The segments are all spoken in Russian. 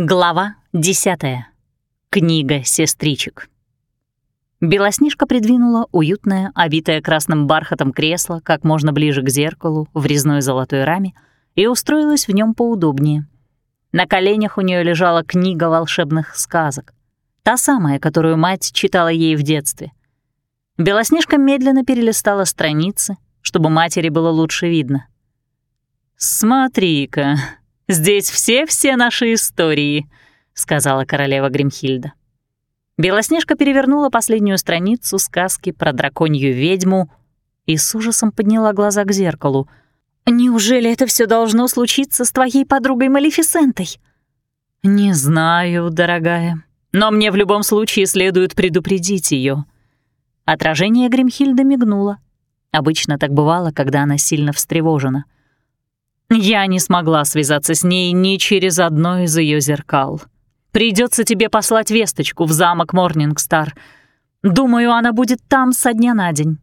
Глава десятая. Книга сестричек. Белоснежка придвинула уютное, обитое красным бархатом кресло как можно ближе к зеркалу в резной золотой раме и устроилась в нем поудобнее. На коленях у нее лежала книга волшебных сказок, та самая, которую мать читала ей в детстве. Белоснежка медленно перелистала страницы, чтобы матери было лучше видно. «Смотри-ка», Здесь все-все наши истории», — сказала королева Гримхильда. Белоснежка перевернула последнюю страницу сказки про драконью ведьму и с ужасом подняла глаза к зеркалу. «Неужели это все должно случиться с твоей подругой Малефисентой?» «Не знаю, дорогая, но мне в любом случае следует предупредить ее. Отражение Гримхильды мигнуло. Обычно так бывало, когда она сильно встревожена — я не смогла связаться с ней ни через одно из ее зеркал. Придется тебе послать весточку в замок Морнингстар. Думаю, она будет там со дня на день».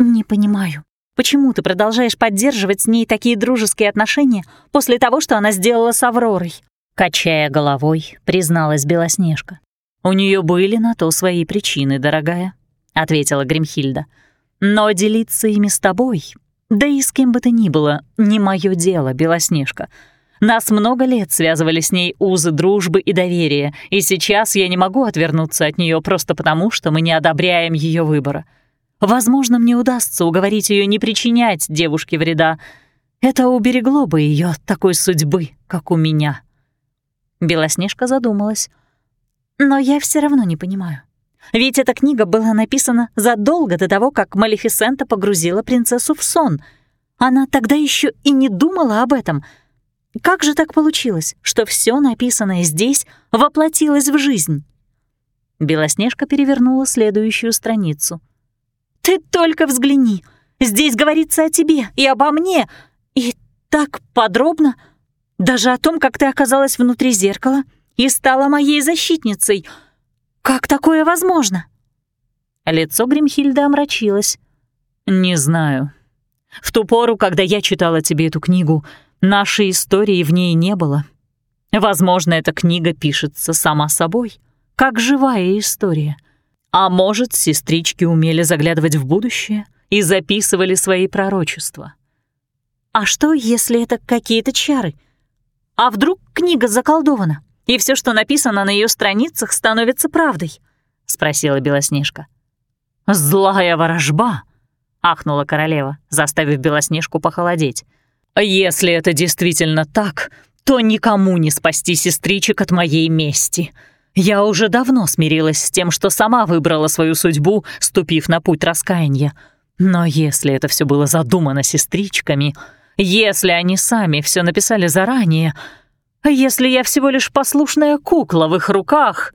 «Не понимаю, почему ты продолжаешь поддерживать с ней такие дружеские отношения после того, что она сделала с Авророй?» Качая головой, призналась Белоснежка. «У нее были на то свои причины, дорогая», — ответила Гримхильда. «Но делиться ими с тобой да и с кем бы то ни было, не мое дело, Белоснежка. Нас много лет связывали с ней узы дружбы и доверия, и сейчас я не могу отвернуться от нее просто потому, что мы не одобряем ее выбора. Возможно, мне удастся уговорить ее не причинять девушке вреда. Это уберегло бы ее от такой судьбы, как у меня. Белоснежка задумалась. Но я все равно не понимаю. Ведь эта книга была написана задолго до того, как Малефисента погрузила принцессу в сон. Она тогда еще и не думала об этом. Как же так получилось, что все написанное здесь воплотилось в жизнь? Белоснежка перевернула следующую страницу. «Ты только взгляни! Здесь говорится о тебе и обо мне, и так подробно, даже о том, как ты оказалась внутри зеркала и стала моей защитницей — как такое возможно?» Лицо Гримхильды омрачилось. «Не знаю. В ту пору, когда я читала тебе эту книгу, нашей истории в ней не было. Возможно, эта книга пишется сама собой, как живая история. А может, сестрички умели заглядывать в будущее и записывали свои пророчества. А что, если это какие-то чары? А вдруг книга заколдована? И все, что написано на ее страницах, становится правдой?» — спросила Белоснежка. «Злая ворожба!» — ахнула королева, заставив Белоснежку похолодеть. «Если это действительно так, то никому не спасти сестричек от моей мести. Я уже давно смирилась с тем, что сама выбрала свою судьбу, ступив на путь раскаяния. Но если это все было задумано сестричками, если они сами все написали заранее, если я всего лишь послушная кукла в их руках,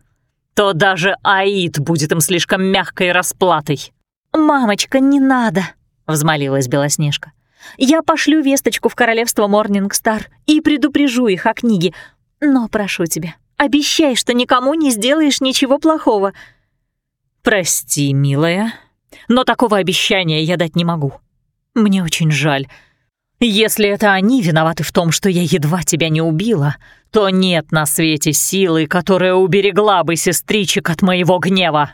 то даже Аид будет им слишком мягкой расплатой. «Мамочка, не надо!» — взмолилась Белоснежка. «Я пошлю весточку в королевство Морнингстар и предупрежу их о книге. Но прошу тебя, обещай, что никому не сделаешь ничего плохого». «Прости, милая, но такого обещания я дать не могу. Мне очень жаль». Если это они виноваты в том, что я едва тебя не убила, то нет на свете силы, которая уберегла бы сестричек от моего гнева».